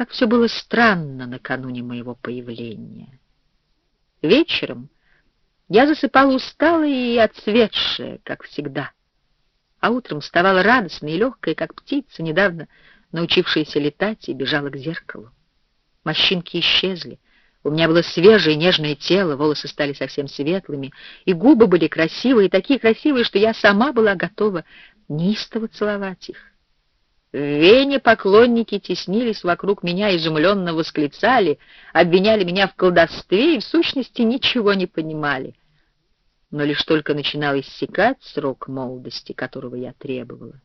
Как все было странно накануне моего появления. Вечером я засыпала усталая и отцветшая, как всегда. А утром вставала радостная и легкая, как птица, недавно научившаяся летать, и бежала к зеркалу. Морщинки исчезли. У меня было свежее нежное тело, волосы стали совсем светлыми, и губы были красивые, такие красивые, что я сама была готова неистово целовать их. В Вене поклонники теснились вокруг меня, изумленно восклицали, обвиняли меня в колдовстве и в сущности ничего не понимали. Но лишь только начинал иссякать срок молодости, которого я требовала.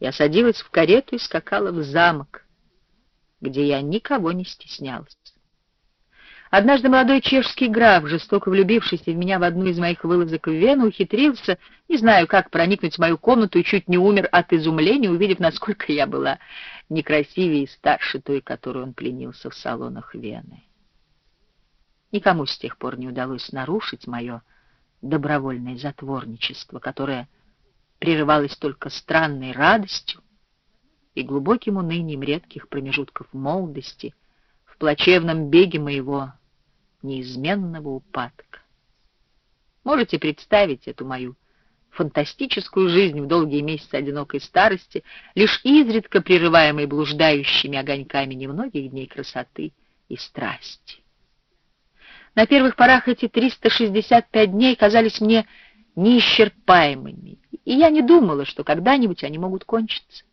Я садилась в карету и скакала в замок, где я никого не стеснялась. Однажды молодой чешский граф, жестоко влюбившийся в меня в одну из моих вылазок в Вену, ухитрился, не знаю как, проникнуть в мою комнату и чуть не умер от изумления, увидев, насколько я была некрасивее и старше той, которую он пленился в салонах Вены. Никому с тех пор не удалось нарушить мое добровольное затворничество, которое прерывалось только странной радостью и глубоким унынием редких промежутков молодости в плачевном беге моего неизменного упадка. Можете представить эту мою фантастическую жизнь в долгие месяцы одинокой старости, лишь изредка прерываемой блуждающими огоньками немногих дней красоты и страсти. На первых порах эти 365 дней казались мне неисчерпаемыми, и я не думала, что когда-нибудь они могут кончиться.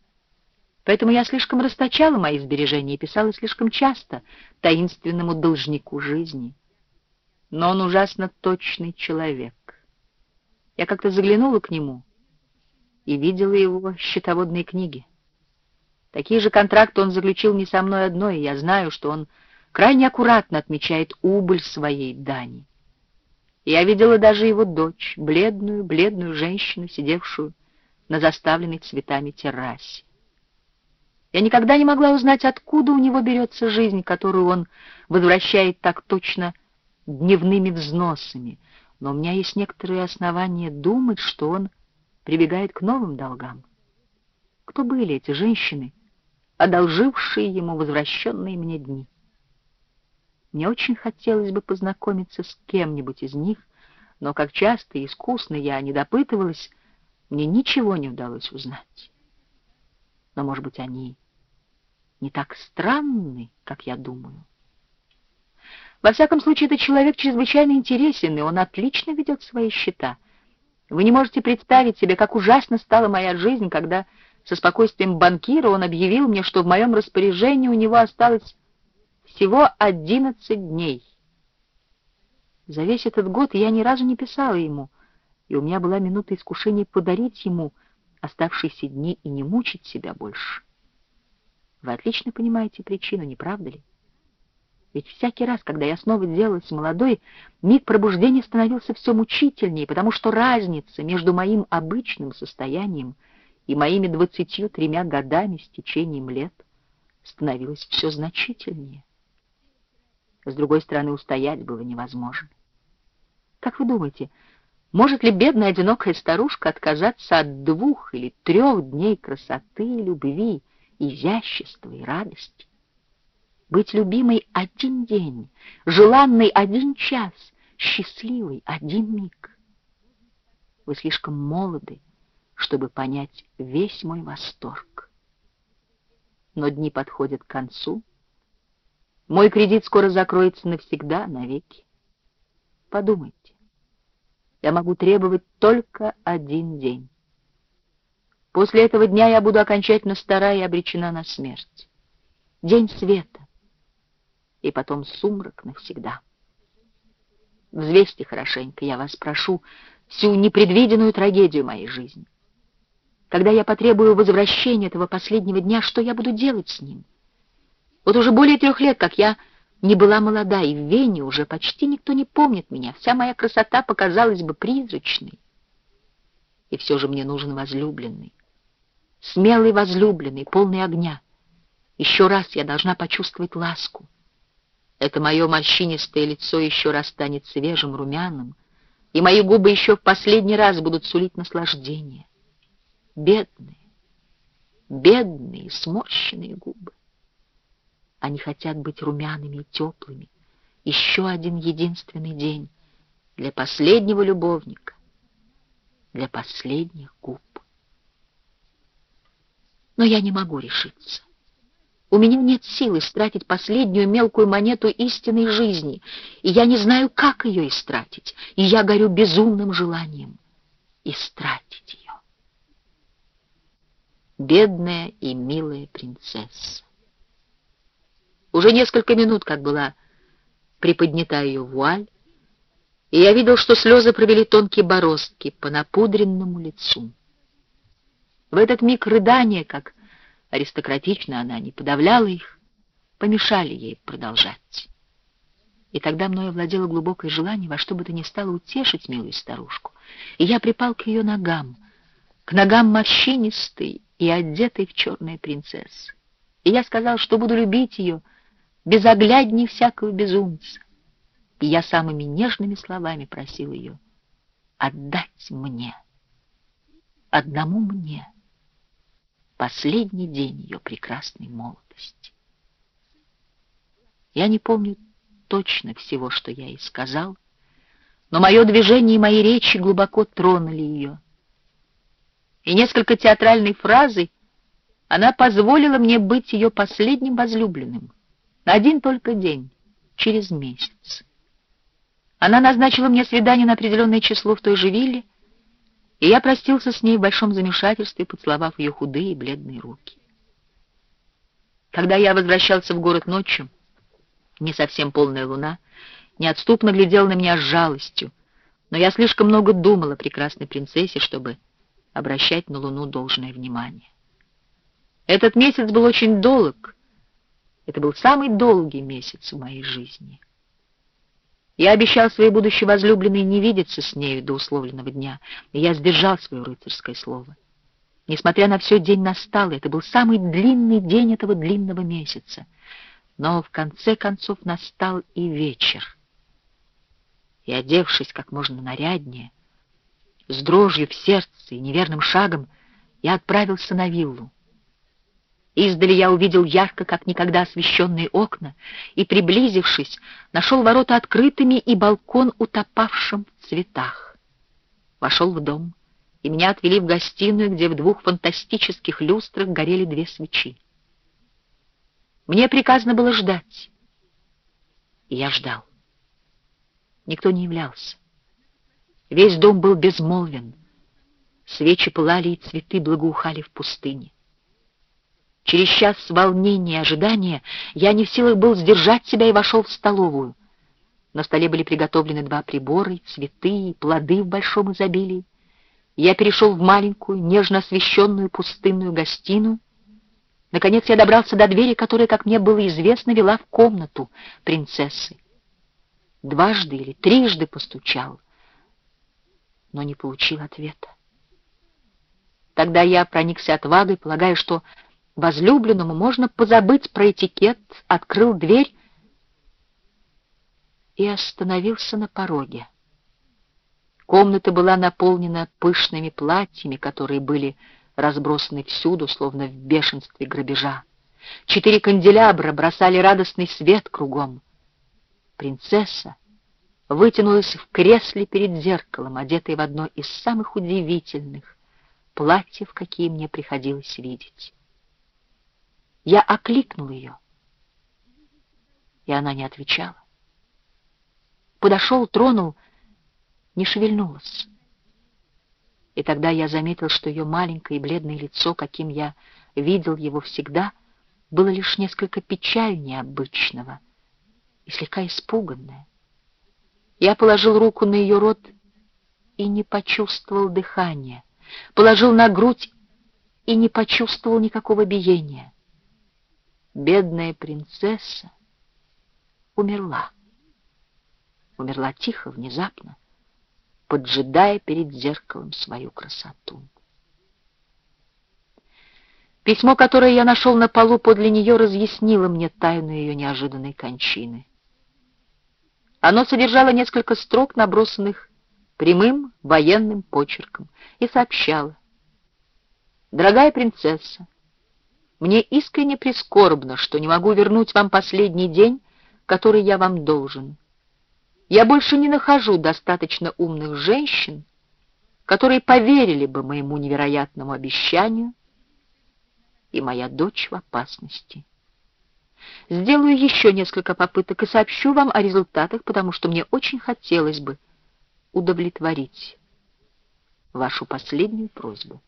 Поэтому я слишком расточала мои сбережения и писала слишком часто таинственному должнику жизни — но он ужасно точный человек. Я как-то заглянула к нему и видела его счетоводные книги. Такие же контракты он заключил не со мной одной, и я знаю, что он крайне аккуратно отмечает убыль своей дани. Я видела даже его дочь, бледную, бледную женщину, сидевшую на заставленной цветами террасе. Я никогда не могла узнать, откуда у него берется жизнь, которую он возвращает так точно дневными взносами, но у меня есть некоторые основания думать, что он прибегает к новым долгам. Кто были эти женщины, одолжившие ему возвращенные мне дни? Мне очень хотелось бы познакомиться с кем-нибудь из них, но как часто и искусно я не допытывалась, мне ничего не удалось узнать. Но, может быть, они не так странны, как я думаю. Во всяком случае, этот человек чрезвычайно интересен, и он отлично ведет свои счета. Вы не можете представить себе, как ужасно стала моя жизнь, когда со спокойствием банкира он объявил мне, что в моем распоряжении у него осталось всего одиннадцать дней. За весь этот год я ни разу не писала ему, и у меня была минута искушения подарить ему оставшиеся дни и не мучить себя больше. Вы отлично понимаете причину, не правда ли? Ведь всякий раз, когда я снова делалась молодой, миг пробуждения становился все мучительнее, потому что разница между моим обычным состоянием и моими двадцатью тремя годами с течением лет становилась все значительнее. С другой стороны, устоять было невозможно. Как вы думаете, может ли бедная одинокая старушка отказаться от двух или трех дней красоты, любви, изящества и радости? Быть любимой один день, желанной один час, счастливой один миг. Вы слишком молоды, чтобы понять весь мой восторг. Но дни подходят к концу. Мой кредит скоро закроется навсегда, навеки. Подумайте, я могу требовать только один день. После этого дня я буду окончательно стара и обречена на смерть. День света, и потом сумрак навсегда. Взвесьте хорошенько, я вас прошу, всю непредвиденную трагедию моей жизни. Когда я потребую возвращения этого последнего дня, что я буду делать с ним? Вот уже более трех лет, как я не была молода, и в Вене уже почти никто не помнит меня. Вся моя красота показалась бы призрачной. И все же мне нужен возлюбленный. Смелый возлюбленный, полный огня. Еще раз я должна почувствовать ласку. Это мое морщинистое лицо еще раз станет свежим, румяным, и мои губы еще в последний раз будут сулить наслаждение. Бедные, бедные, сморщенные губы. Они хотят быть румяными и теплыми. Еще один единственный день для последнего любовника, для последних губ. Но я не могу решиться. У меня нет сил истратить последнюю мелкую монету истинной жизни, и я не знаю, как ее истратить, и я горю безумным желанием истратить ее. Бедная и милая принцесса. Уже несколько минут, как была приподнята ее вуаль, и я видел, что слезы провели тонкие бороздки по напудренному лицу. В этот миг рыдания, как аристократично она не подавляла их, помешали ей продолжать. И тогда мною овладело глубокое желание во что бы то ни стало утешить милую старушку, и я припал к ее ногам, к ногам морщинистой и одетой в черные принцессы. И я сказал, что буду любить ее, безоглядней всякого безумца. И я самыми нежными словами просил ее отдать мне, одному мне, последний день ее прекрасной молодости. Я не помню точно всего, что я ей сказал, но мое движение и мои речи глубоко тронули ее. И несколько театральной фразой она позволила мне быть ее последним возлюбленным — на один только день, через месяц. Она назначила мне свидание на определенное число в той же вилле, и я простился с ней в большом замешательстве, поцеловав ее худые и бледные руки. Когда я возвращался в город ночью, не совсем полная луна, неотступно глядела на меня с жалостью, но я слишком много думала о прекрасной принцессе, чтобы обращать на луну должное внимание. Этот месяц был очень долг, это был самый долгий месяц в моей жизни. Я обещал своей будущей возлюбленной не видеться с нею до условленного дня, и я сдержал свое рыцарское слово. Несмотря на все, день настал, это был самый длинный день этого длинного месяца. Но в конце концов настал и вечер. И, одевшись как можно наряднее, с дрожью в сердце и неверным шагом, я отправился на виллу. Издали я увидел ярко, как никогда освещенные окна, и, приблизившись, нашел ворота открытыми и балкон утопавшим в цветах. Вошел в дом, и меня отвели в гостиную, где в двух фантастических люстрах горели две свечи. Мне приказано было ждать, и я ждал. Никто не являлся. Весь дом был безмолвен. Свечи пылали, и цветы благоухали в пустыне. Через час волнения и ожидания я не в силах был сдержать себя и вошел в столовую. На столе были приготовлены два прибора, цветы и плоды в большом изобилии. Я перешел в маленькую, нежно освещенную пустынную гостиную. Наконец я добрался до двери, которая, как мне было известно, вела в комнату принцессы. Дважды или трижды постучал, но не получил ответа. Тогда я проникся отвагой, полагая, что возлюбленному можно позабыть про этикет, открыл дверь и остановился на пороге. Комната была наполнена пышными платьями, которые были разбросаны всюду, словно в бешенстве грабежа. Четыре канделябра бросали радостный свет кругом. Принцесса вытянулась в кресле перед зеркалом, одетая в одно из самых удивительных платьев, какие мне приходилось видеть. Я окликнул ее, и она не отвечала. Подошел, тронул, не шевельнулась. И тогда я заметил, что ее маленькое и бледное лицо, каким я видел его всегда, было лишь несколько печальнее обычного и слегка испуганное. Я положил руку на ее рот и не почувствовал дыхания, положил на грудь и не почувствовал никакого биения бедная принцесса умерла. Умерла тихо, внезапно, поджидая перед зеркалом свою красоту. Письмо, которое я нашел на полу подле нее, разъяснило мне тайну ее неожиданной кончины. Оно содержало несколько строк, набросанных прямым военным почерком, и сообщало. «Дорогая принцесса, Мне искренне прискорбно, что не могу вернуть вам последний день, который я вам должен. Я больше не нахожу достаточно умных женщин, которые поверили бы моему невероятному обещанию, и моя дочь в опасности. Сделаю еще несколько попыток и сообщу вам о результатах, потому что мне очень хотелось бы удовлетворить вашу последнюю просьбу.